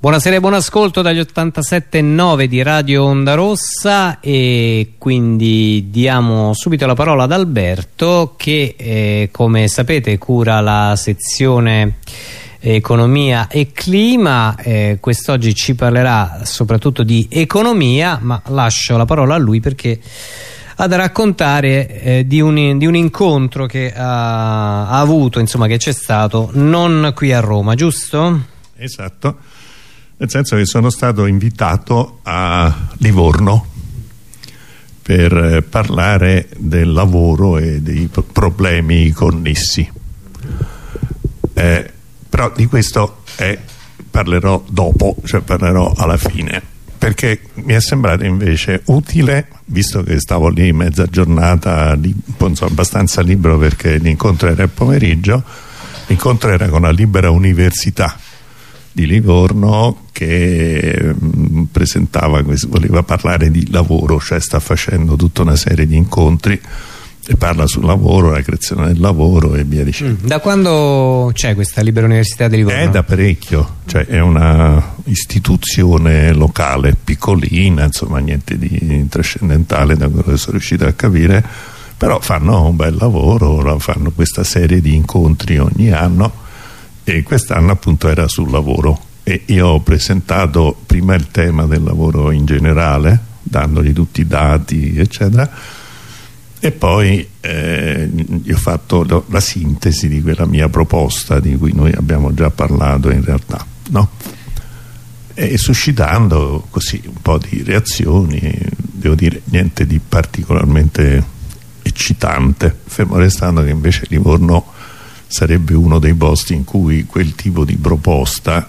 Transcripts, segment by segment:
Buonasera e buon ascolto dagli 87.9 di Radio Onda Rossa e quindi diamo subito la parola ad Alberto che eh, come sapete cura la sezione economia e clima eh, quest'oggi ci parlerà soprattutto di economia ma lascio la parola a lui perché ha da raccontare eh, di, un, di, un, incontro che ha, ha avuto insomma che c'è stato non qui a Roma giusto? Esatto nel senso che sono stato invitato a Livorno per eh, parlare del lavoro e dei problemi connessi. Eh, però di questo eh, parlerò dopo cioè parlerò alla fine. Perché mi è sembrato invece utile visto che stavo lì mezza giornata li, insomma, abbastanza libero perché l'incontro era il pomeriggio l'incontro era con la libera università di Livorno che mm, presentava, voleva parlare di lavoro, cioè sta facendo tutta una serie di incontri e parla sul lavoro, la creazione del lavoro e via dicendo. Da quando c'è questa Libera Università di Livorno? È da parecchio, cioè è una istituzione locale, piccolina, insomma niente di trascendentale da quello che sono riuscito a capire, però fanno un bel lavoro, fanno questa serie di incontri ogni anno e quest'anno appunto era sul lavoro e io ho presentato prima il tema del lavoro in generale dandogli tutti i dati eccetera e poi eh, ho fatto la sintesi di quella mia proposta di cui noi abbiamo già parlato in realtà no? e suscitando così un po' di reazioni devo dire niente di particolarmente eccitante fermo restando che invece Livorno sarebbe uno dei posti in cui quel tipo di proposta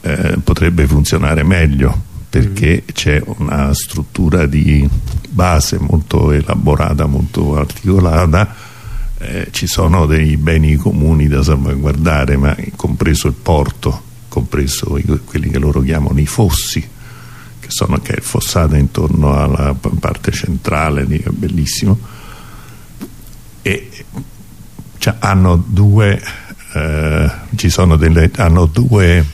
eh, potrebbe funzionare meglio perché mm. c'è una struttura di base molto elaborata, molto articolata eh, ci sono dei beni comuni da salvaguardare ma compreso il porto compreso i, quelli che loro chiamano i fossi che sono che è il fossato intorno alla parte centrale lì, è bellissimo e cioè, hanno due eh, ci sono delle hanno due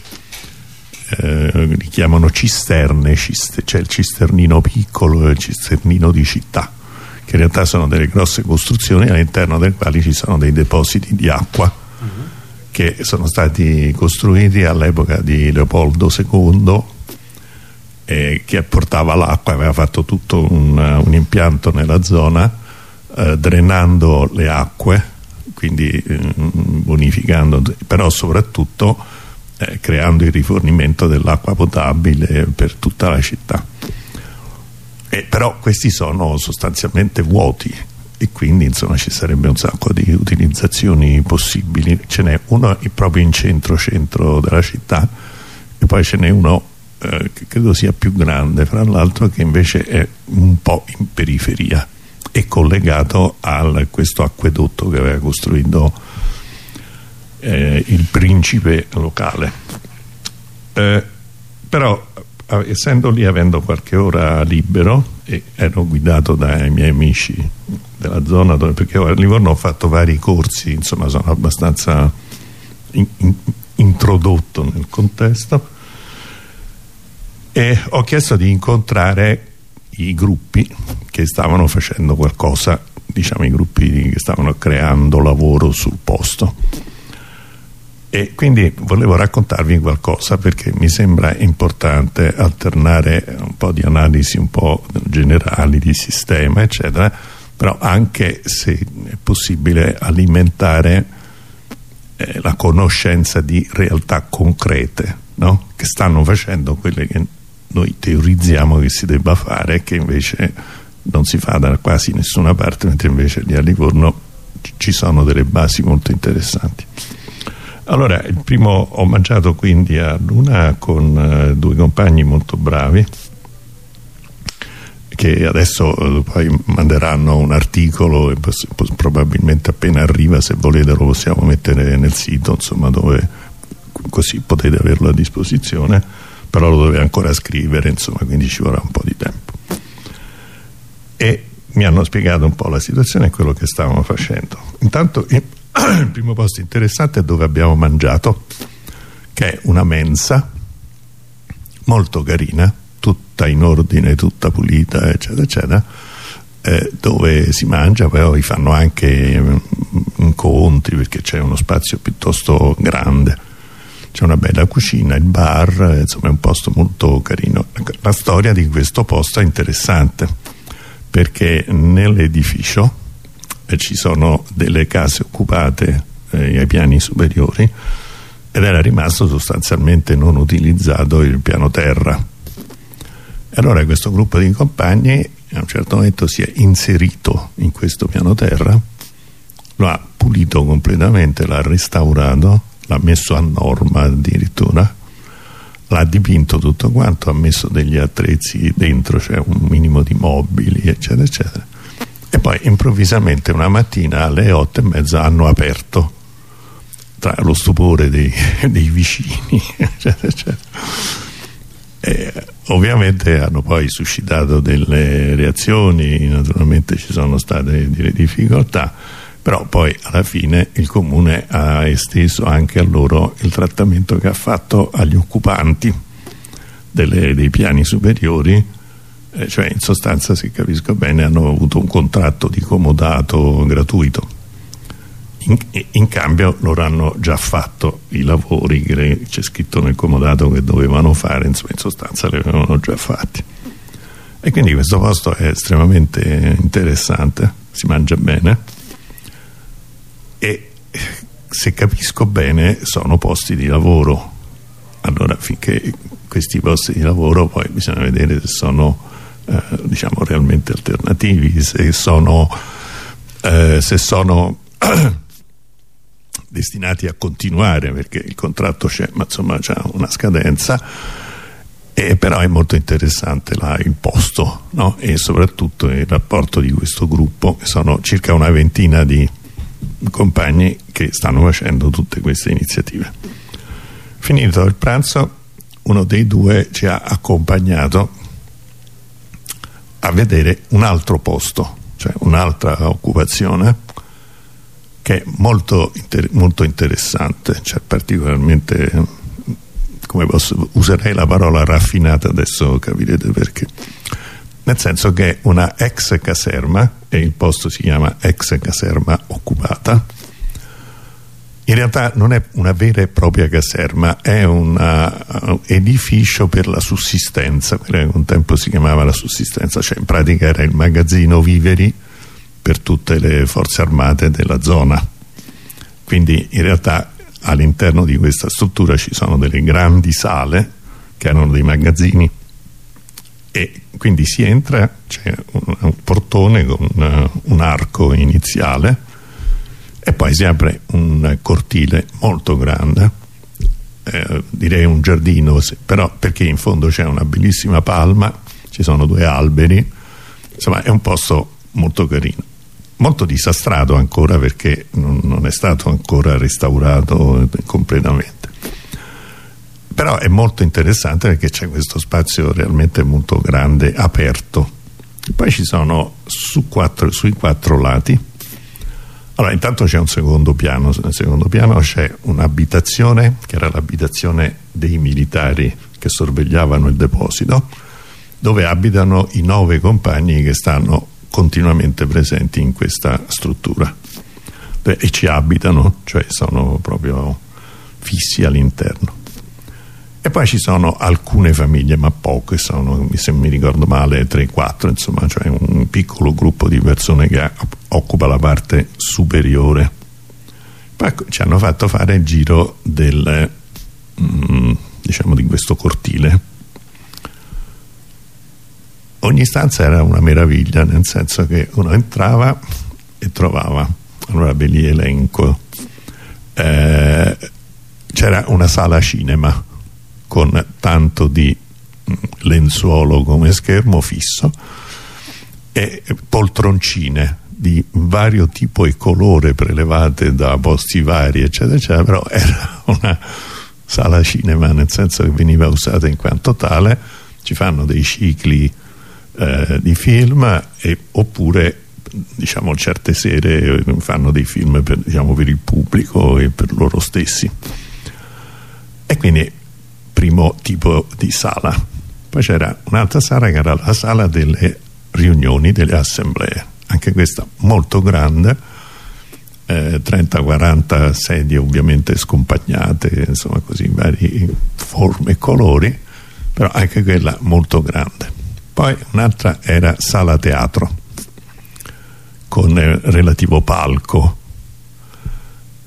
eh, li chiamano cisterne c'è cioè il cisternino piccolo e il cisternino di città che in realtà sono delle grosse costruzioni all'interno delle quali ci sono dei depositi di acqua uh mhm. -huh. che sono stati costruiti all'epoca di Leopoldo II eh, che portava l'acqua aveva fatto tutto un, un impianto nella zona eh, drenando le acque quindi eh, bonificando però soprattutto eh, creando il rifornimento dell'acqua potabile per tutta la città. E però questi sono sostanzialmente vuoti e quindi insomma ci sarebbe un sacco di utilizzazioni possibili. Ce n'è uno proprio in centro centro della città e poi ce n'è uno eh, che credo sia più grande fra l'altro che invece è un po' in periferia e collegato a questo acquedotto che aveva costruito eh, il principe locale. Eh, però essendo lì avendo qualche ora libero e ero guidato dai miei amici della zona dove, perché a Livorno ho fatto vari corsi insomma sono abbastanza in, in, introdotto nel contesto e ho chiesto di incontrare i gruppi che stavano facendo qualcosa diciamo i gruppi che stavano creando lavoro sul posto e quindi volevo raccontarvi qualcosa perché mi sembra importante alternare un po' di analisi un po' generali di sistema eccetera però anche se è possibile alimentare eh, la conoscenza di realtà concrete no? che stanno facendo quelle che noi teorizziamo che si debba fare che invece non si fa da quasi nessuna parte mentre invece lì a Livorno ci sono delle basi molto interessanti. Allora il primo ho mangiato quindi a Luna con uh, due compagni molto bravi che adesso uh, poi manderanno un articolo e probabilmente appena arriva se volete lo possiamo mettere nel sito insomma dove così potete averlo a disposizione però lo doveva ancora scrivere insomma quindi ci vorrà un po' di tempo. E mi hanno spiegato un po' la situazione e quello che stavamo facendo. Intanto il, primo posto interessante è dove abbiamo mangiato che è una mensa molto carina tutta in ordine, tutta pulita eccetera eccetera eh, dove si mangia poi fanno anche mm, incontri perché c'è uno spazio piuttosto grande c'è una bella cucina, il bar, insomma è un posto molto carino. La storia di questo posto è interessante perché nell'edificio eh, ci sono delle case occupate eh, ai piani superiori ed era rimasto sostanzialmente non utilizzato il piano terra. E allora questo gruppo di compagni a un certo momento si è inserito in questo piano terra, lo ha pulito completamente, l'ha restaurato l'ha messo a norma addirittura. L'ha dipinto tutto quanto ha messo degli attrezzi dentro cioè un minimo di mobili eccetera eccetera. E poi improvvisamente una mattina alle otto e mezza hanno aperto tra lo stupore dei, dei vicini eccetera eccetera. E, ovviamente hanno poi suscitato delle reazioni naturalmente ci sono state delle difficoltà però poi alla fine il comune ha esteso anche a loro il trattamento che ha fatto agli occupanti delle, dei piani superiori. Eh, cioè in sostanza se capisco bene hanno avuto un contratto di comodato gratuito. In, in cambio loro hanno già fatto i lavori che c'è scritto nel comodato che dovevano fare insomma in sostanza li avevano già fatti. E quindi questo posto è estremamente interessante si mangia bene e se capisco bene sono posti di lavoro allora finché questi posti di lavoro poi bisogna vedere se sono eh, diciamo realmente alternativi se sono, eh, se sono destinati a continuare perché il contratto c'è ma insomma c'è una scadenza e però è molto interessante là, il posto no? e soprattutto il rapporto di questo gruppo che sono circa una ventina di compagni che stanno facendo tutte queste iniziative. Finito il pranzo, uno dei due ci ha accompagnato a vedere un altro posto, cioè un'altra occupazione che è molto, inter molto interessante, cioè particolarmente come posso, userei la parola raffinata adesso capirete perché nel senso che è una ex caserma e il posto si chiama ex caserma occupata in realtà non è una vera e propria caserma è un uh, edificio per la sussistenza un tempo si chiamava la sussistenza cioè in pratica era il magazzino viveri per tutte le forze armate della zona. Quindi in realtà all'interno di questa struttura ci sono delle grandi sale che erano dei magazzini e quindi si entra c'è un, un, portone con un, un arco iniziale e poi si apre un cortile molto grande eh, direi un giardino però perché in fondo c'è una bellissima palma ci sono due alberi insomma è un posto molto carino. Molto disastrato ancora perché non, non è stato ancora restaurato completamente però è molto interessante perché c'è questo spazio realmente molto grande, aperto. Poi ci sono su quattro, sui quattro lati. Allora intanto c'è un secondo piano. Nel secondo piano c'è un'abitazione che era l'abitazione dei militari che sorvegliavano il deposito dove abitano i nove compagni che stanno continuamente presenti in questa struttura. E ci abitano cioè sono proprio fissi all'interno e poi ci sono alcune famiglie ma poche sono se mi ricordo male 3-4 insomma cioè un piccolo gruppo di persone che occupa la parte superiore. Poi ci hanno fatto fare il giro del mm, diciamo di questo cortile. Ogni stanza era una meraviglia nel senso che uno entrava e trovava. Allora ve li elenco. Eh, c'era una sala cinema con tanto di mm, lenzuolo come schermo fisso e poltroncine di vario tipo e colore prelevate da posti vari eccetera eccetera però era una sala cinema nel senso che veniva usata in quanto tale. Ci fanno dei cicli eh, di film e, oppure diciamo certe sere fanno dei film per, diciamo, per il pubblico e per loro stessi. E quindi primo tipo di sala. Poi c'era un'altra sala che era la sala delle riunioni, delle assemblee. Anche questa molto grande eh, 30-40 sedie ovviamente scompagnate insomma così in varie forme e colori però anche quella molto grande. Poi un'altra era sala teatro con eh, relativo palco.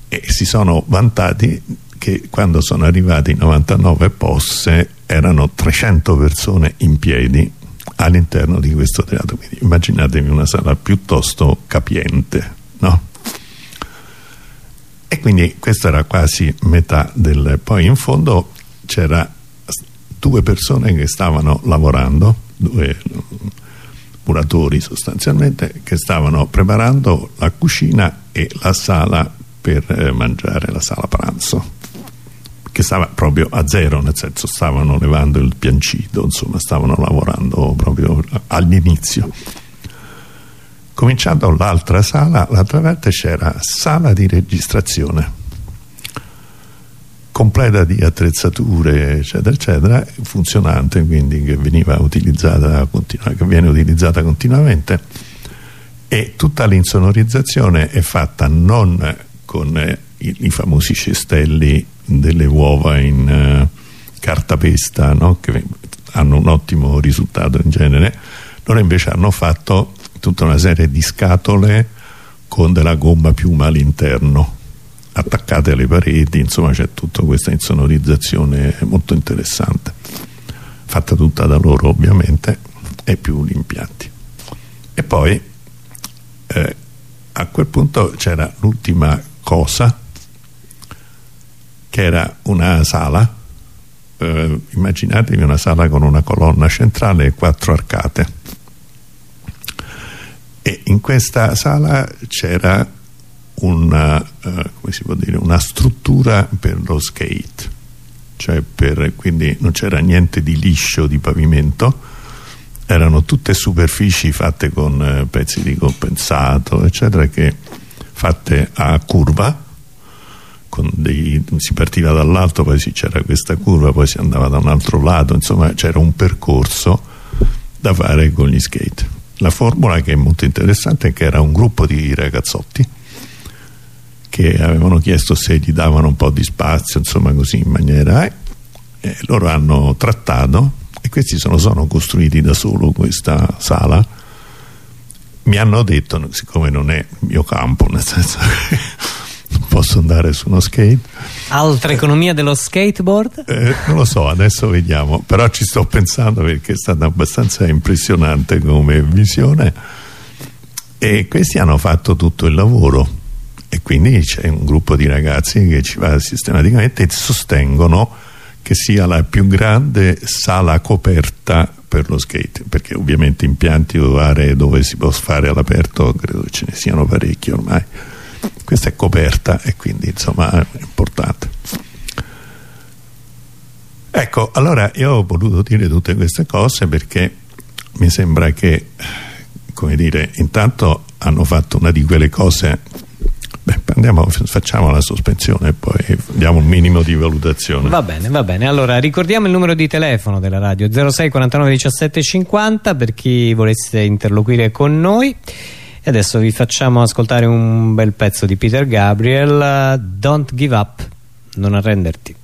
E si sono vantati che quando sono arrivati 99 posse erano 300 persone in piedi all'interno di questo teatro quindi immaginatevi una sala piuttosto capiente no? e quindi questa era quasi metà del poi in fondo c'era due persone che stavano lavorando due muratori sostanzialmente che stavano preparando la cucina e la sala per eh, mangiare la sala pranzo che stava proprio a zero, nel senso stavano levando il piancito, insomma stavano lavorando proprio all'inizio. Cominciando l'altra sala, l'altra parte c'era sala di registrazione completa di attrezzature eccetera eccetera funzionante quindi che veniva utilizzata che viene utilizzata continuamente e tutta l'insonorizzazione è fatta non con i famosi cestelli delle uova in uh, cartapesta no? che hanno un ottimo risultato in genere loro invece hanno fatto tutta una serie di scatole con della gomma piuma all'interno attaccate alle pareti insomma c'è tutta questa insonorizzazione molto interessante fatta tutta da loro ovviamente e più gli impianti e poi eh, a quel punto c'era l'ultima cosa che era una sala eh, immaginatevi una sala con una colonna centrale e quattro arcate. E in questa sala c'era una, uh, una struttura per lo skate cioè per, quindi non c'era niente di liscio di pavimento erano tutte superfici fatte con uh, pezzi di compensato eccetera che fatte a curva dei, si partiva dall'alto poi c'era questa curva poi si andava da un altro lato insomma c'era un percorso da fare con gli skate. La formula che è molto interessante è che era un gruppo di ragazzotti che avevano chiesto se gli davano un po' di spazio insomma così in maniera eh, e loro hanno trattato e questi sono, sono costruiti da solo questa sala. Mi hanno detto siccome non è il mio campo nel senso che posso andare su uno skate? Altra economia dello skateboard? Eh, non lo so, adesso vediamo. Però ci sto pensando perché è stata abbastanza impressionante come visione. E questi hanno fatto tutto il lavoro. E quindi c'è un gruppo di ragazzi che ci va sistematicamente e sostengono che sia la più grande sala coperta per lo skate. Perché ovviamente impianti o aree dove si può fare all'aperto credo ce ne siano parecchi ormai questa è coperta e quindi insomma è importante ecco allora io ho voluto dire tutte queste cose perché mi sembra che come dire intanto hanno fatto una di quelle cose Beh, andiamo, facciamo la sospensione e poi diamo un minimo di valutazione. Va bene, va bene. Allora, ricordiamo il numero di telefono della radio 06 49 17 50 per chi volesse interloquire con noi. E adesso vi facciamo ascoltare un bel pezzo di Peter Gabriel, Don't Give Up, non arrenderti.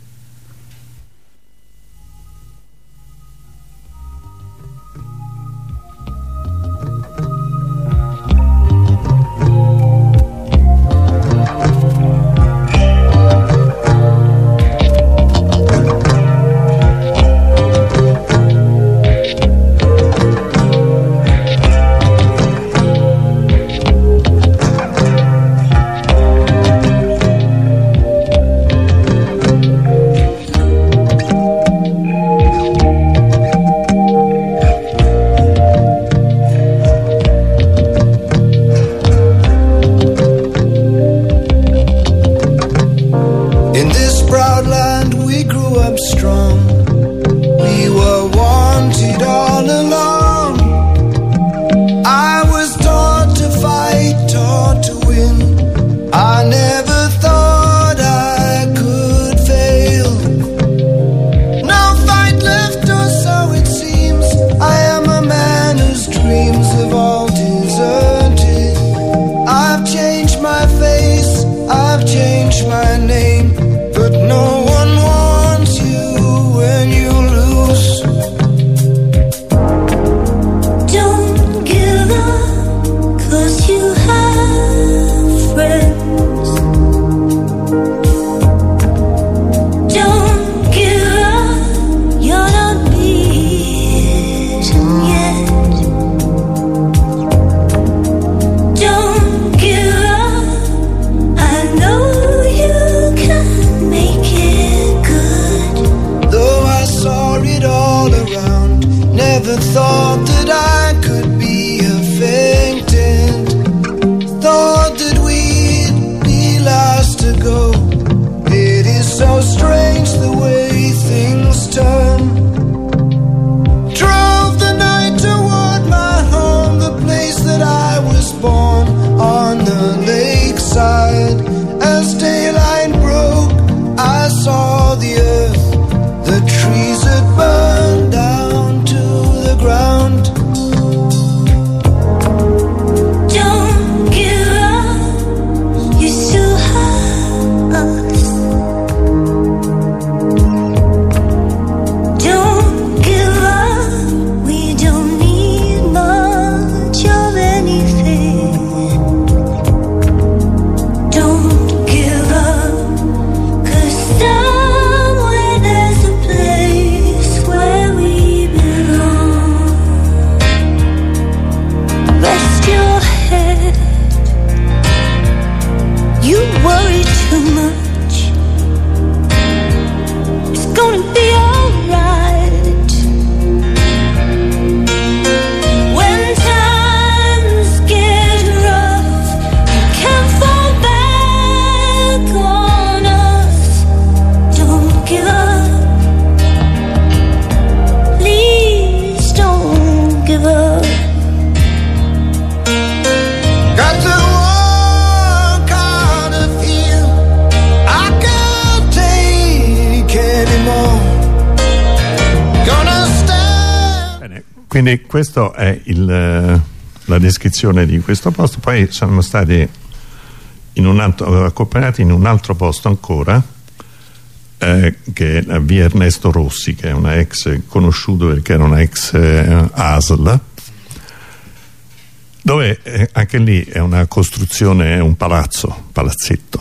Questa è il, eh, la descrizione di questo posto. Poi siamo stati in altro, accompagnati in un altro posto ancora, eh, che è via Ernesto Rossi, che è una ex conosciuto perché era una ex eh, ASL, dove eh, anche lì è una costruzione, è un palazzo, palazzetto,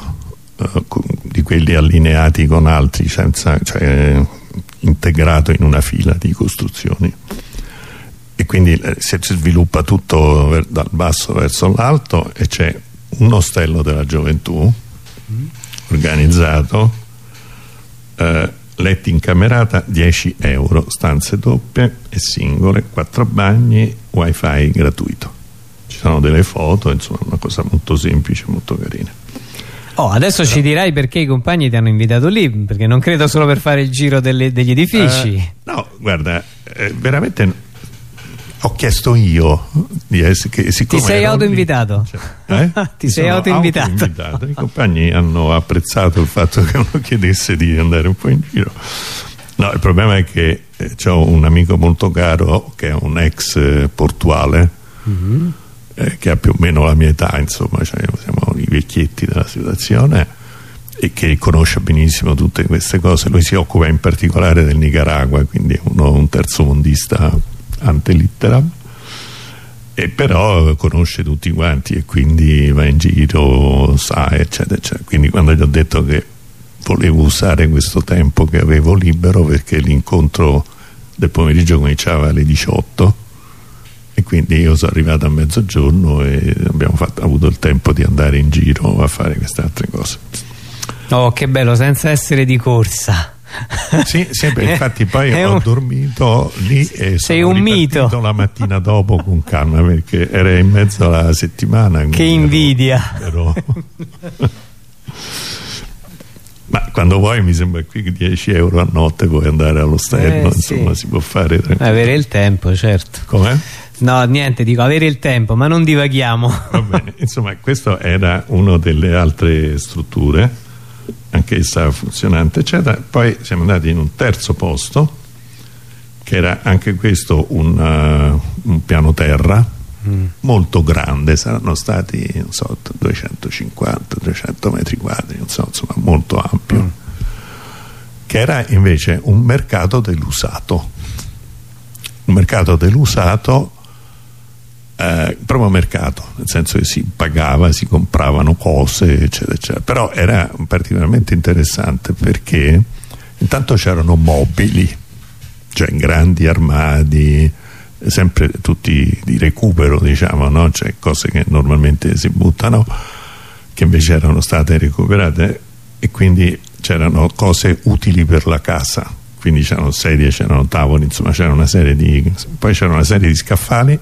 eh, di quelli allineati con altri, senza, cioè, integrato in una fila di costruzioni quindi eh, si sviluppa tutto dal basso verso l'alto e c'è un ostello della gioventù mm. organizzato eh, letti in camerata 10 euro stanze doppie e singole 4 bagni wifi gratuito ci sono delle foto insomma una cosa molto semplice molto carina Oh, adesso Però... ci dirai perché i compagni ti hanno invitato lì, perché non credo solo per fare il giro delle, degli edifici. Eh, no, guarda, eh, veramente ho chiesto io di essere, che ti sei autoinvitato. cioè, eh? ti sei autoinvitato. auto i compagni hanno apprezzato il fatto che uno chiedesse di andare un po' in giro. No il problema è che eh, ho un amico molto caro che è un ex eh, portuale mm -hmm. eh, che ha più o meno la mia età insomma cioè, siamo i vecchietti della situazione e che conosce benissimo tutte queste cose. Lui si occupa in particolare del Nicaragua quindi è uno, un terzo mondista ante litteram e però conosce tutti quanti e quindi va in giro, sa eccetera eccetera. Quindi quando gli ho detto che volevo usare questo tempo che avevo libero perché l'incontro del pomeriggio cominciava alle 18 e quindi io sono arrivato a mezzogiorno e abbiamo fatto, avuto il tempo di andare in giro a fare queste altre cose. Oh che bello senza essere di corsa sì, sempre, infatti poi ho un... dormito lì e Sei un mito. la mattina dopo con calma perché era in mezzo alla settimana. Che invidia. Ero... Ma quando vuoi mi sembra qui che 10 euro a notte puoi andare all'ostello, eh, insomma sì. si può fare. Avere il tempo, certo. Com'è? No, niente, dico avere il tempo, ma non divaghiamo. Va bene, insomma, questa era una delle altre strutture anche essa funzionante eccetera poi siamo andati in un terzo posto che era anche questo un, uh, un piano terra mm. molto grande saranno stati non so 250-300 metri quadri non so, insomma molto ampio mm. che era invece un mercato dell'usato un mercato dell'usato eh, proprio mercato, nel senso che si pagava, si compravano cose, eccetera, eccetera. Però era particolarmente interessante perché intanto c'erano mobili, cioè grandi armadi, sempre tutti di recupero, diciamo, no? cioè cose che normalmente si buttano, che invece erano state recuperate e quindi c'erano cose utili per la casa quindi c'erano sedie, c'erano tavoli, insomma c'era una serie di poi c'era una serie di scaffali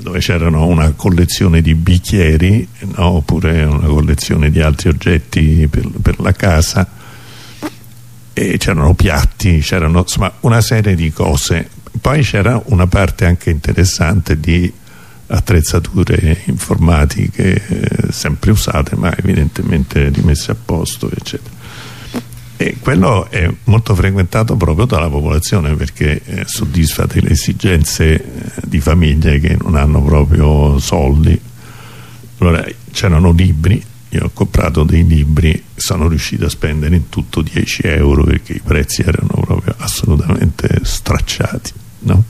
dove c'erano una collezione di bicchieri no? oppure una collezione di altri oggetti per, per la casa. E c'erano piatti, c'erano insomma una serie di cose. Poi c'era una parte anche interessante di attrezzature informatiche eh, sempre usate ma evidentemente rimesse a posto eccetera e quello è molto frequentato proprio dalla popolazione perché eh, soddisfa delle esigenze eh, di famiglie che non hanno proprio soldi allora c'erano libri io ho comprato dei libri sono riuscito a spendere in tutto 10 euro perché i prezzi erano proprio assolutamente stracciati no?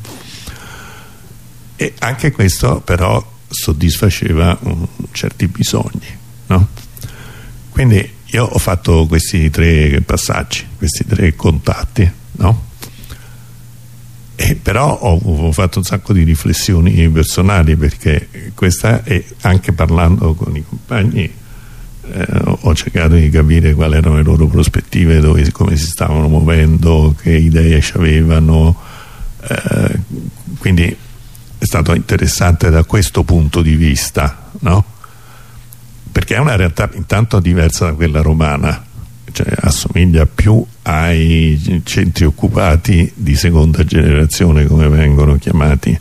e anche questo però soddisfaceva um, certi bisogni no? quindi io ho fatto questi tre passaggi questi tre contatti no? E però ho, ho, fatto un sacco di riflessioni personali perché questa è anche parlando con i compagni eh, ho cercato di capire quali erano le loro prospettive dove, come si stavano muovendo che idee ci avevano eh, quindi è stato interessante da questo punto di vista no? Perché è una realtà intanto diversa da quella romana cioè assomiglia più ai centri occupati di seconda generazione come vengono chiamati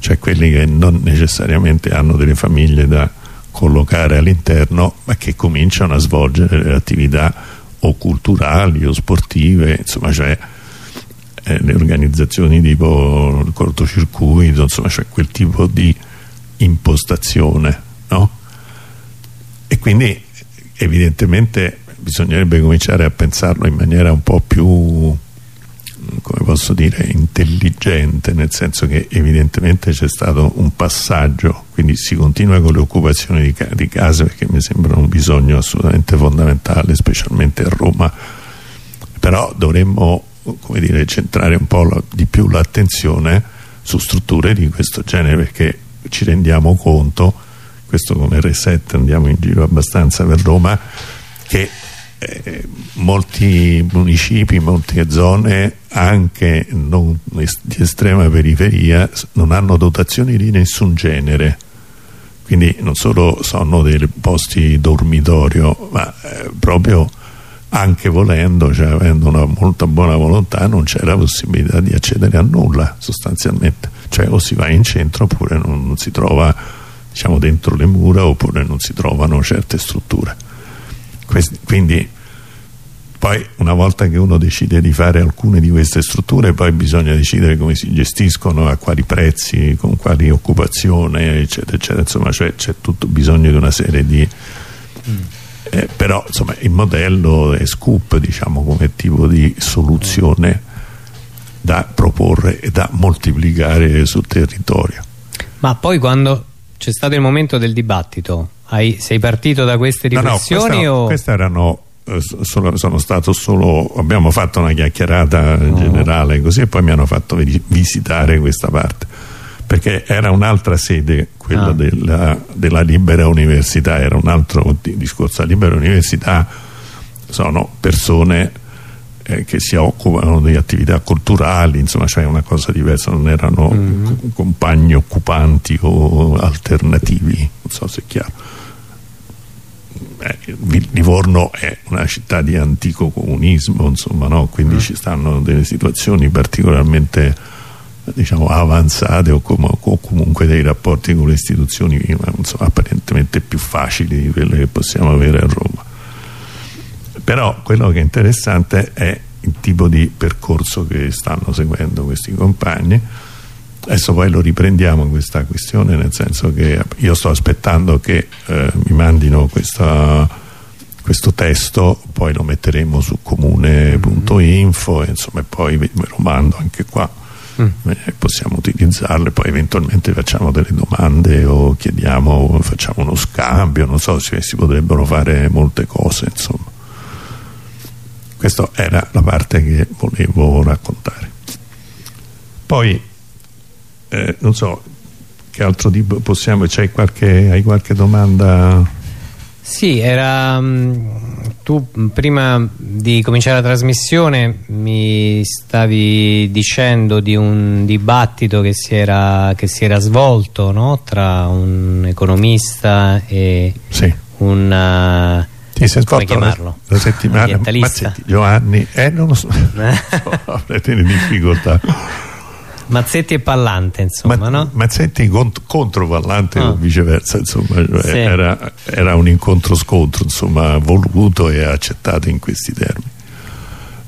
cioè quelli che non necessariamente hanno delle famiglie da collocare all'interno ma che cominciano a svolgere le attività o culturali o sportive insomma cioè eh, le organizzazioni tipo il cortocircuito insomma cioè quel tipo di impostazione quindi evidentemente bisognerebbe cominciare a pensarlo in maniera un po' più come posso dire intelligente nel senso che evidentemente c'è stato un passaggio quindi si continua con le occupazioni di, di case perché mi sembra un bisogno assolutamente fondamentale specialmente a Roma. Però dovremmo come dire, centrare un po' di più l'attenzione su strutture di questo genere perché ci rendiamo conto questo come reset andiamo in giro abbastanza per Roma che eh, molti municipi, molte zone anche non, di estrema periferia non hanno dotazioni di nessun genere. Quindi non solo sono dei posti dormitorio ma eh, proprio anche volendo, cioè avendo una molta buona volontà non c'è la possibilità di accedere a nulla sostanzialmente. Cioè o si va in centro oppure non, non si trova diciamo dentro le mura oppure non si trovano certe strutture. Questi, quindi poi una volta che uno decide di fare alcune di queste strutture poi bisogna decidere come si gestiscono a quali prezzi, con quali occupazione eccetera eccetera. Insomma c'è tutto bisogno di una serie di mm. eh, però insomma il modello è scoop diciamo come tipo di soluzione da proporre e da moltiplicare sul territorio. Ma poi quando c'è stato il momento del dibattito hai, sei partito da queste riflessioni no, no, queste, erano eh, sono, sono, stato solo abbiamo fatto una chiacchierata oh. generale così e poi mi hanno fatto visitare questa parte perché era un'altra sede quella ah. della, della, libera università era un altro discorso la libera università sono persone eh, che si occupano di attività culturali insomma cioè una cosa diversa non erano mm -hmm. compagni occupanti o alternativi non so se è chiaro eh, Livorno è una città di antico comunismo insomma no? quindi mm. ci stanno delle situazioni particolarmente diciamo, avanzate o, com o, comunque dei rapporti con le istituzioni insomma, apparentemente più facili di quelle che possiamo avere a Roma però quello che è interessante è il tipo di percorso che stanno seguendo questi compagni. Adesso poi lo riprendiamo questa questione nel senso che io sto aspettando che eh, mi mandino questa, questo testo poi lo metteremo su comune.info e insomma poi ve lo mando anche qua. Mm. eh, possiamo utilizzarle poi eventualmente facciamo delle domande o chiediamo facciamo uno scambio non so se si potrebbero fare molte cose insomma questa era la parte che volevo raccontare poi eh, non so che altro tipo possiamo c'hai qualche, hai qualche domanda sì era um, tu prima di cominciare la trasmissione mi stavi dicendo di un dibattito che si era, che si era svolto no? tra un economista e sì. un sì, si è chiamarlo? La, la settimana Mazzetti, Giovanni eh non lo so avete difficoltà Mazzetti e Pallante insomma Ma, no? Mazzetti cont contro Pallante oh. o viceversa insomma cioè sì. era, era, un incontro scontro insomma voluto e accettato in questi termini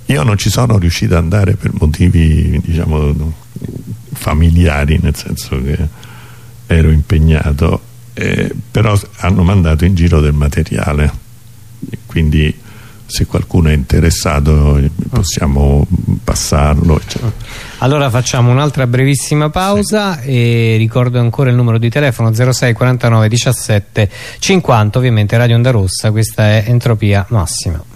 io non ci sono riuscito ad andare per motivi diciamo familiari nel senso che ero impegnato eh, però hanno mandato in giro del materiale quindi se qualcuno è interessato possiamo passarlo eccetera. allora facciamo un'altra brevissima pausa sì. e ricordo ancora il numero di telefono 06 49 17 50 ovviamente Radio Onda Rossa questa è Entropia Massima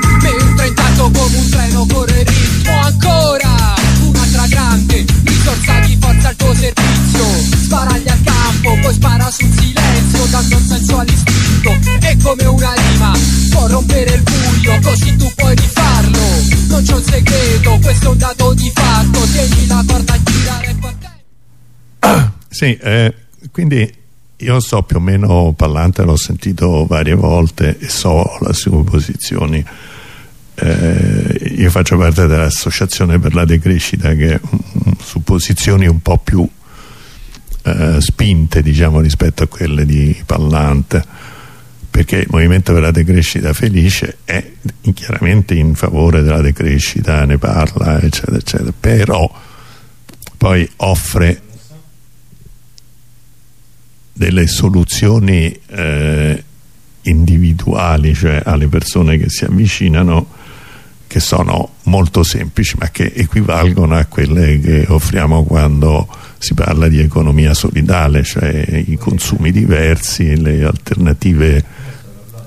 così tu puoi rifarlo. Non c'è un segreto, questo è un dato di fatto. Tieni la corda a girare e sì, eh, quindi io so più o meno Pallante, l'ho sentito varie volte e so le sue posizioni. Eh, io faccio parte dell'associazione per la decrescita che um, su posizioni un po' più eh, spinte diciamo rispetto a quelle di Pallante perché il Movimento per la Decrescita Felice è chiaramente in favore della decrescita, ne parla eccetera eccetera. Però poi offre delle soluzioni eh, individuali, cioè alle persone che si avvicinano, che sono molto semplici ma che equivalgono a quelle che offriamo quando si parla di economia solidale, cioè i consumi diversi, le alternative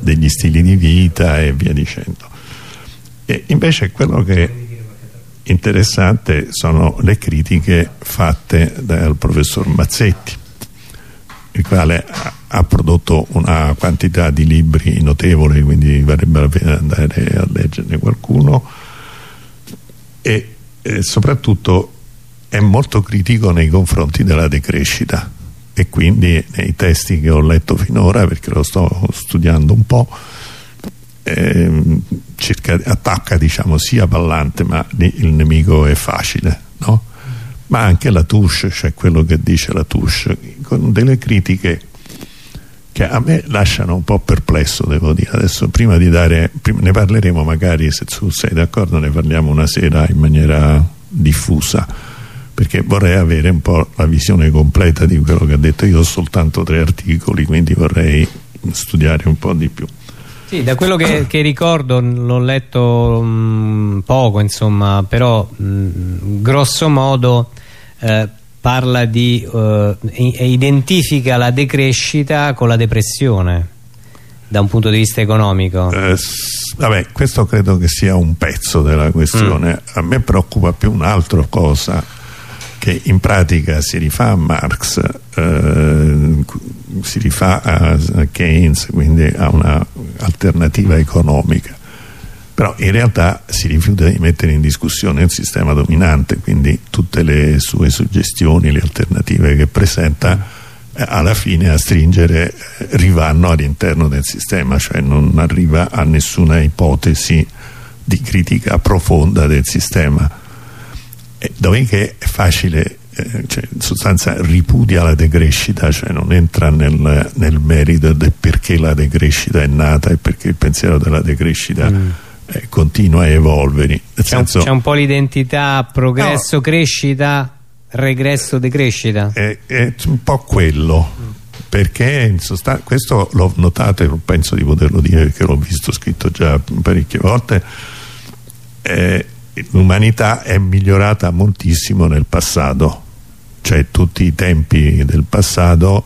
degli stili di vita e via dicendo. E invece quello che è interessante sono le critiche fatte dal professor Mazzetti il quale ha prodotto una quantità di libri notevole quindi varrebbe la pena andare a leggerne qualcuno e, e soprattutto è molto critico nei confronti della decrescita e quindi nei testi che ho letto finora perché lo sto studiando un po' eh, cerca, attacca diciamo sia Pallante ma il nemico è facile no? ma anche la Touche, cioè quello che dice la Touche, con delle critiche che a me lasciano un po' perplesso, devo dire. Adesso prima di dare, prima, ne parleremo magari, se tu sei d'accordo, ne parliamo una sera in maniera diffusa, perché vorrei avere un po' la visione completa di quello che ha detto. Io ho soltanto tre articoli, quindi vorrei studiare un po' di più. Sì, da quello che, che ricordo l'ho letto mh, poco, insomma, però mh, grosso modo eh, parla di eh, identifica la decrescita con la depressione da un punto di vista economico. Eh, vabbè, questo credo che sia un pezzo della questione. Mm. A me preoccupa più un'altra cosa che in pratica si rifà a Marx, eh, si rifà a Keynes, quindi a un'alternativa economica, però in realtà si rifiuta di mettere in discussione il sistema dominante quindi tutte le sue suggestioni le alternative che presenta eh, alla fine a stringere eh, rivanno all'interno del sistema cioè non arriva a nessuna ipotesi di critica profonda del sistema e dopodiché è facile eh, cioè, in sostanza ripudia la decrescita cioè non entra nel, nel, merito del perché la decrescita è nata e perché il pensiero della decrescita mm. eh, continua a evolvere c'è un, un, po' l'identità progresso no, crescita regresso decrescita è, è un po' quello mm. perché in sostanza questo l'ho notato e penso di poterlo dire perché l'ho visto scritto già parecchie volte eh, l'umanità è migliorata moltissimo nel passato cioè tutti i tempi del passato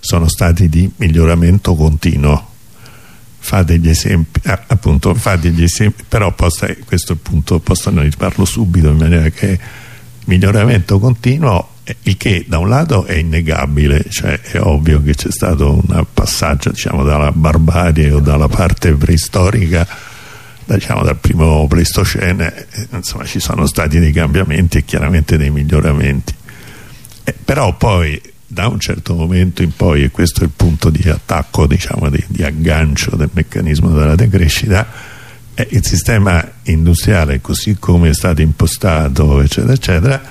sono stati di miglioramento continuo. Fa degli esempi eh, appunto fa degli esempi però posta, questo punto posso ne parlo subito in maniera che miglioramento continuo il che da un lato è innegabile cioè è ovvio che c'è stato un passaggio diciamo dalla barbarie o dalla parte preistorica diciamo dal primo pleistocene insomma ci sono stati dei cambiamenti e chiaramente dei miglioramenti. Eh, però poi da un certo momento in poi e questo è il punto di attacco diciamo di, di aggancio del meccanismo della decrescita eh, il sistema industriale così come è stato impostato eccetera eccetera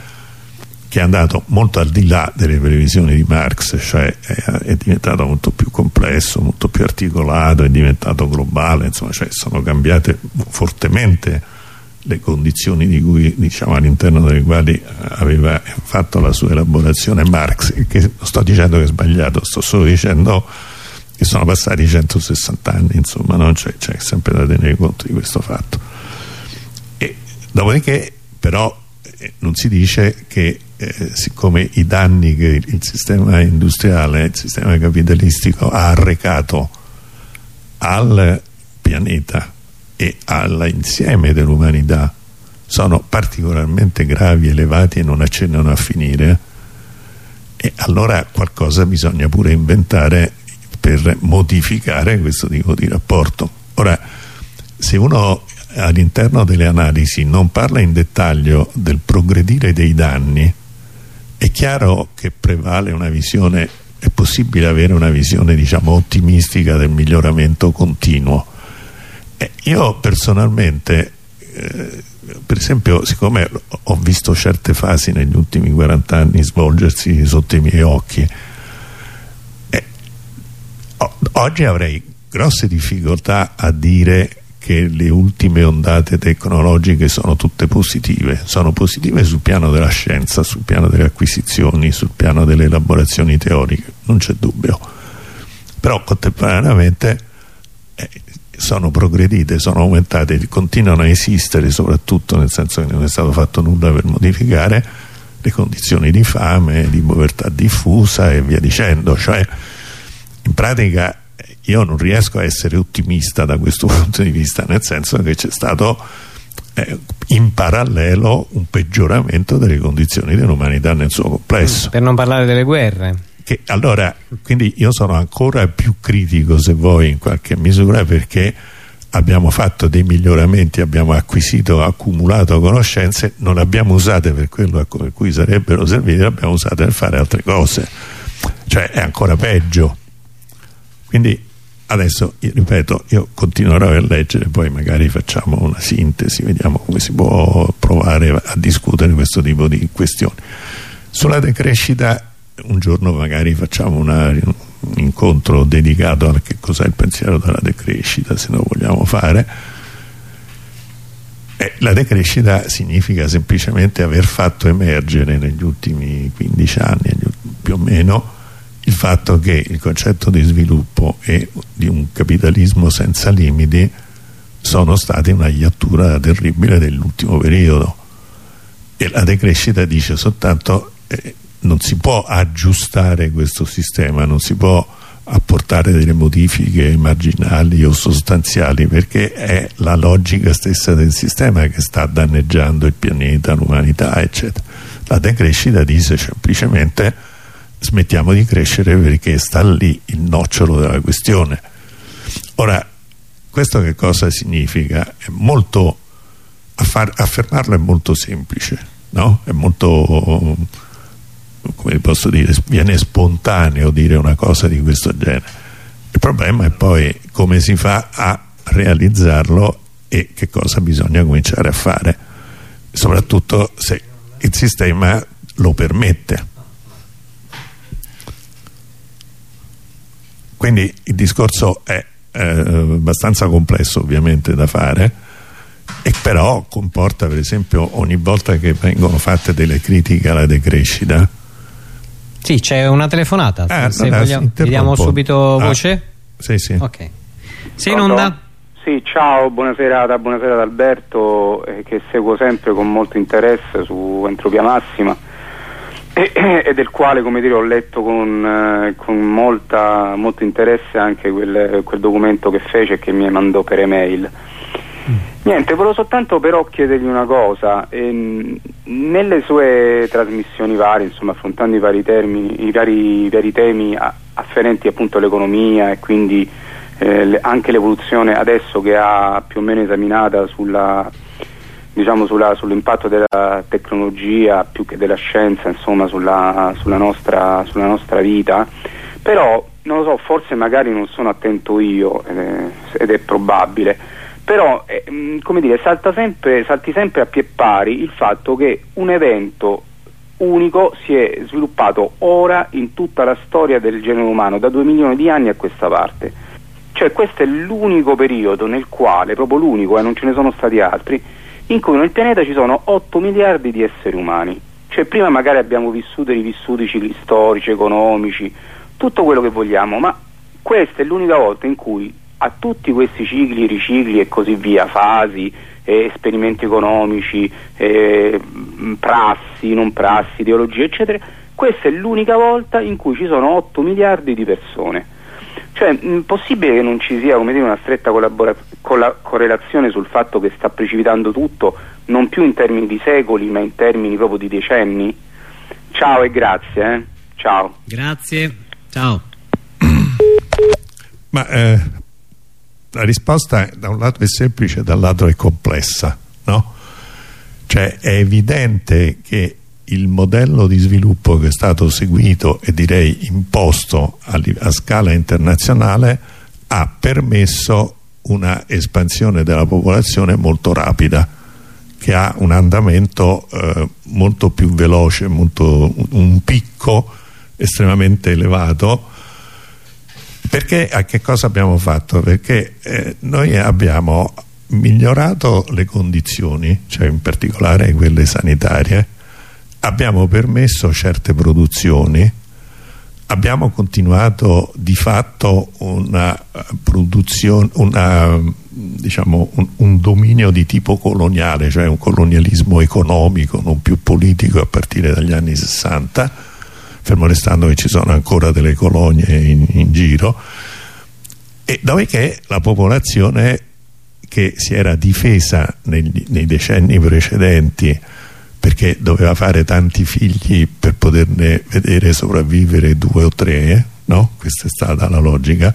che è andato molto al di là delle previsioni di Marx, cioè è, è, diventato molto più complesso, molto più articolato, è diventato globale, insomma, cioè sono cambiate fortemente le condizioni di cui, diciamo, all'interno delle quali aveva fatto la sua elaborazione Marx, che non sto dicendo che è sbagliato, sto solo dicendo che sono passati 160 anni, insomma, no? c'è cioè, sempre da tenere conto di questo fatto. E, dopodiché, però, eh, non si dice che eh, siccome i danni che il sistema industriale, il sistema capitalistico ha arrecato al pianeta e all'insieme dell'umanità sono particolarmente gravi, elevati e non accennano a finire e allora qualcosa bisogna pure inventare per modificare questo tipo di rapporto. Ora se uno all'interno delle analisi non parla in dettaglio del progredire dei danni è chiaro che prevale una visione è possibile avere una visione diciamo ottimistica del miglioramento continuo. Eh, io personalmente eh, per esempio siccome ho visto certe fasi negli ultimi 40 anni svolgersi sotto i miei occhi eh, oggi avrei grosse difficoltà a dire che le ultime ondate tecnologiche sono tutte positive. Sono positive sul piano della scienza sul piano delle acquisizioni sul piano delle elaborazioni teoriche non c'è dubbio. Però contemporaneamente eh, sono progredite, sono aumentate continuano a esistere soprattutto nel senso che non è stato fatto nulla per modificare le condizioni di fame, di povertà diffusa e via dicendo. Cioè in pratica io non riesco a essere ottimista da questo punto di vista nel senso che c'è stato eh, in parallelo un peggioramento delle condizioni dell'umanità nel suo complesso. Per non parlare delle guerre. Che, allora quindi io sono ancora più critico se vuoi in qualche misura perché abbiamo fatto dei miglioramenti abbiamo acquisito, accumulato conoscenze non le abbiamo usate per quello per cui sarebbero servite le abbiamo usate per fare altre cose. Cioè è ancora peggio. Quindi adesso io, ripeto io continuerò a leggere poi magari facciamo una sintesi vediamo come si può provare a discutere questo tipo di questioni. Sulla decrescita un giorno magari facciamo una, un incontro dedicato a che cos'è il pensiero della decrescita se lo vogliamo fare. Eh, la decrescita significa semplicemente aver fatto emergere negli ultimi 15 anni più o meno il fatto che il concetto di sviluppo e di un capitalismo senza limiti sono stati una iattura terribile dell'ultimo periodo. E la decrescita dice soltanto eh, non si può aggiustare questo sistema non si può apportare delle modifiche marginali o sostanziali perché è la logica stessa del sistema che sta danneggiando il pianeta, l'umanità eccetera. La decrescita dice semplicemente smettiamo di crescere perché sta lì il nocciolo della questione ora questo che cosa significa? È molto, affermarlo è molto semplice, no? È molto, come posso dire, viene spontaneo dire una cosa di questo genere. Il problema è poi come si fa a realizzarlo e che cosa bisogna cominciare a fare, soprattutto se il sistema lo permette. Quindi il discorso è eh, abbastanza complesso ovviamente da fare e però comporta per esempio ogni volta che vengono fatte delle critiche alla decrescita. Sì c'è una telefonata eh, se vogliamo, diamo subito ah, voce. sì sì. Ok. Sei in onda? Sì, ciao, buonasera, buonasera ad Alberto eh, che seguo sempre con molto interesse su Entropia Massima e, e del quale come dire ho letto con, eh, con molta, molto interesse anche quel, quel, documento che fece e che mi mandò per email. Mm. Niente, volevo soltanto però chiedergli una cosa, ehm, nelle sue trasmissioni varie, insomma affrontando i vari, termini, i vari, i vari temi afferenti appunto all'economia e quindi eh, anche l'evoluzione adesso che ha più o meno esaminata sulla, diciamo sulla, sull'impatto della tecnologia più che della scienza insomma, sulla, sulla, nostra, sulla, nostra, vita. Però non lo so forse magari non sono attento io eh, ed è probabile. Però eh, come dire salta sempre, salti sempre a pie pari il fatto che un evento unico si è sviluppato ora in tutta la storia del genere umano da due milioni di anni a questa parte. Cioè questo è l'unico periodo nel quale, proprio l'unico, eh, non ce ne sono stati altri, in cui nel pianeta ci sono 8 miliardi di esseri umani. Cioè prima magari abbiamo vissuto e rivissuto i cicli storici, economici, tutto quello che vogliamo, ma questa è l'unica volta in cui a tutti questi cicli, ricicli e così via, fasi, eh, esperimenti economici, eh, prassi, non prassi, ideologie, eccetera, questa è l'unica volta in cui ci sono 8 miliardi di persone. Cioè, è possibile che non ci sia dire, una stretta correlazione sul fatto che sta precipitando tutto, non più in termini di secoli, ma in termini proprio di decenni? Ciao e grazie. Eh? Ciao. Grazie. Ciao. Ma eh, la risposta da un lato è semplice, dall'altro è complessa, no? Cioè è evidente che il modello di sviluppo che è stato seguito e direi imposto a, a scala internazionale ha permesso una espansione della popolazione molto rapida che ha un andamento eh, molto più veloce, molto, un picco estremamente elevato perché a che cosa abbiamo fatto? Perché eh, noi abbiamo migliorato le condizioni, cioè in particolare quelle sanitarie abbiamo permesso certe produzioni abbiamo continuato di fatto una produzione una, diciamo, un, un, dominio di tipo coloniale cioè un colonialismo economico non più politico a partire dagli anni 60 fermo restando che ci sono ancora delle colonie in, in giro. E dopodiché la popolazione che si era difesa negli, nei decenni precedenti perché doveva fare tanti figli per poterne vedere sopravvivere due o tre no? questa è stata la logica.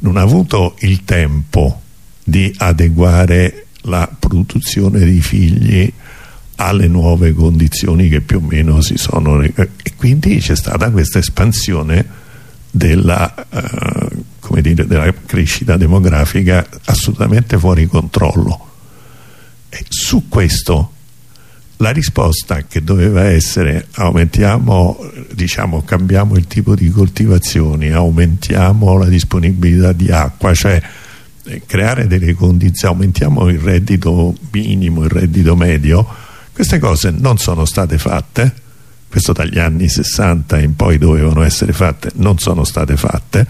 Non ha avuto il tempo di adeguare la produzione di figli alle nuove condizioni che più o meno si sono e quindi c'è stata questa espansione della, uh, dire, della crescita demografica assolutamente fuori controllo. E su questo la risposta che doveva essere aumentiamo, diciamo, cambiamo il tipo di coltivazioni, aumentiamo la disponibilità di acqua, cioè eh, creare delle condizioni, aumentiamo il reddito minimo, il reddito medio, queste cose non sono state fatte, questo dagli anni 60 in poi dovevano essere fatte, non sono state fatte,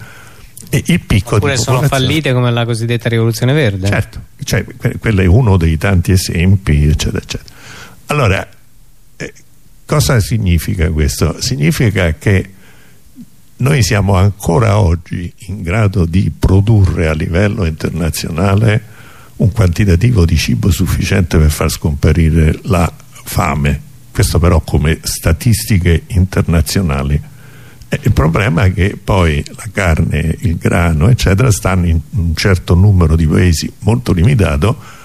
e il picco Oppure sono fallite come la cosiddetta rivoluzione verde. Certo, cioè, quello è uno dei tanti esempi, eccetera, eccetera. Allora, eh, cosa significa questo? Significa che noi siamo ancora oggi in grado di produrre a livello internazionale un quantitativo di cibo sufficiente per far scomparire la fame questo però come statistiche internazionali E il problema è che poi la carne, il grano, eccetera, stanno in un certo numero di paesi molto limitato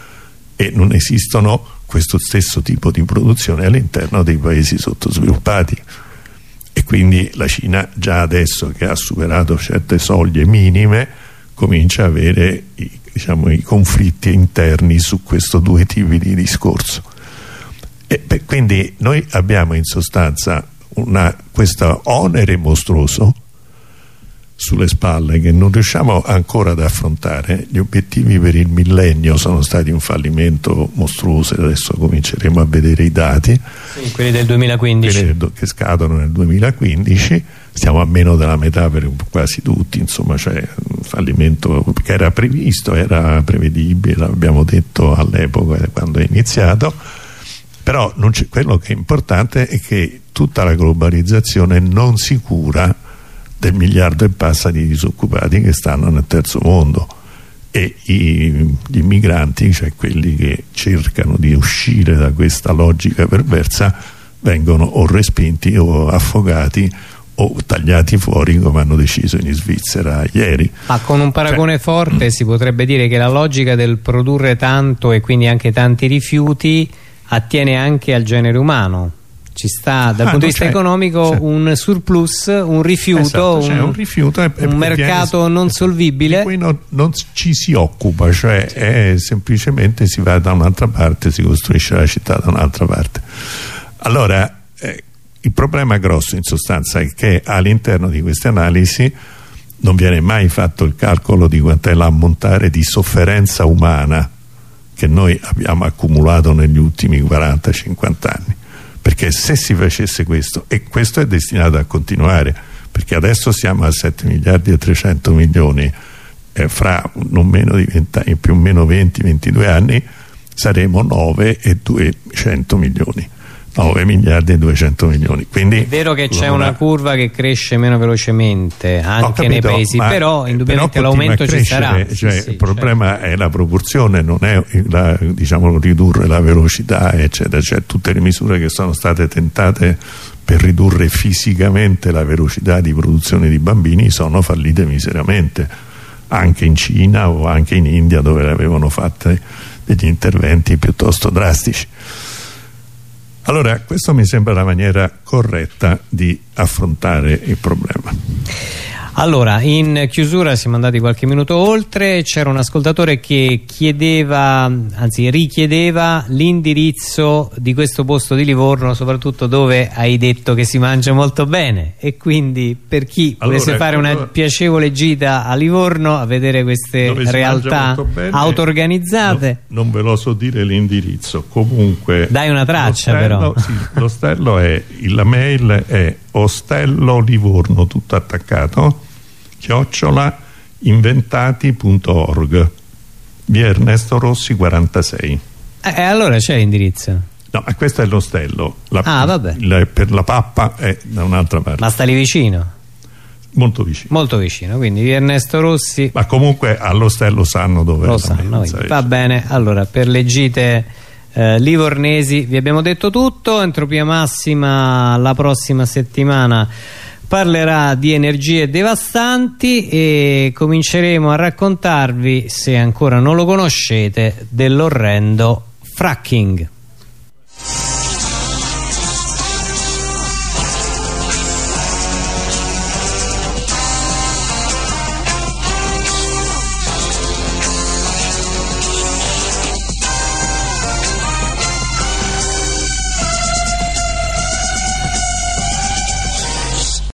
e non esistono questo stesso tipo di produzione all'interno dei paesi sottosviluppati. E quindi la Cina già adesso che ha superato certe soglie minime comincia a avere i, diciamo, i conflitti interni su questi due tipi di discorso. E, beh, quindi noi abbiamo in sostanza questo onere mostruoso sulle spalle che non riusciamo ancora ad affrontare. Gli obiettivi per il millennio sono stati un fallimento mostruoso adesso cominceremo a vedere i dati. Sì, quelli del 2015 quelli che scadono nel 2015 stiamo a meno della metà per quasi tutti insomma cioè un fallimento che era previsto era prevedibile l'abbiamo detto all'epoca quando è iniziato. Però quello che è importante è che tutta la globalizzazione non si cura del miliardo e passa di disoccupati che stanno nel terzo mondo e i, gli immigranti, cioè quelli che cercano di uscire da questa logica perversa vengono o respinti o affogati o tagliati fuori come hanno deciso in Svizzera ieri. Ma con un paragone cioè, forte si potrebbe dire che la logica del produrre tanto e quindi anche tanti rifiuti attiene anche al genere umano ci sta dal ah, punto di vista economico un surplus, un rifiuto, esatto, cioè un, rifiuto è, un mercato viene, non solvibile. Di cui non, non, ci si occupa, cioè è, semplicemente si va da un'altra parte, si costruisce la città da un'altra parte. Allora, eh, il problema grosso in sostanza è che all'interno di queste analisi non viene mai fatto il calcolo di quant'è l'ammontare di sofferenza umana che noi abbiamo accumulato negli ultimi 40-50 anni perché se si facesse questo e questo è destinato a continuare perché adesso siamo a 7 miliardi e 300 milioni eh, fra non meno di 20 anni più o meno 20-22 anni saremo 9 e 200 milioni 9 miliardi e 200 milioni Quindi, è vero che c'è una curva che cresce meno velocemente anche capito, nei paesi però indubbiamente l'aumento ci sarà cioè, sì, sì, il problema certo. è la proporzione non è la, diciamo, ridurre la velocità eccetera cioè tutte le misure che sono state tentate per ridurre fisicamente la velocità di produzione di bambini sono fallite miseramente anche in Cina o anche in India dove avevano fatto degli interventi piuttosto drastici allora, questa mi sembra la maniera corretta di affrontare il problema. Allora, in chiusura siamo andati qualche minuto oltre, c'era un ascoltatore che chiedeva, anzi richiedeva l'indirizzo di questo posto di Livorno, soprattutto dove hai detto che si mangia molto bene e quindi per chi allora, volesse fare una allora, piacevole gita a Livorno a vedere queste realtà auto-organizzate. No, non ve lo so dire l'indirizzo, comunque... Dai una traccia però. Sì, l'ostello è, la mail è ostello Livorno tutto attaccato chiocciola inventati.org via Ernesto Rossi 46 e eh, allora c'è l'indirizzo no, questo è l'ostello ah vabbè. la, per la pappa è da un'altra parte. Ma sta lì vicino? molto vicino. Molto vicino quindi via Ernesto Rossi. Ma comunque all'ostello sanno dove lo sanno va bene allora per le gite eh, livornesi vi abbiamo detto tutto. Entropia massima la prossima settimana parlerà di energie devastanti e cominceremo a raccontarvi, se ancora non lo conoscete, dell'orrendo fracking.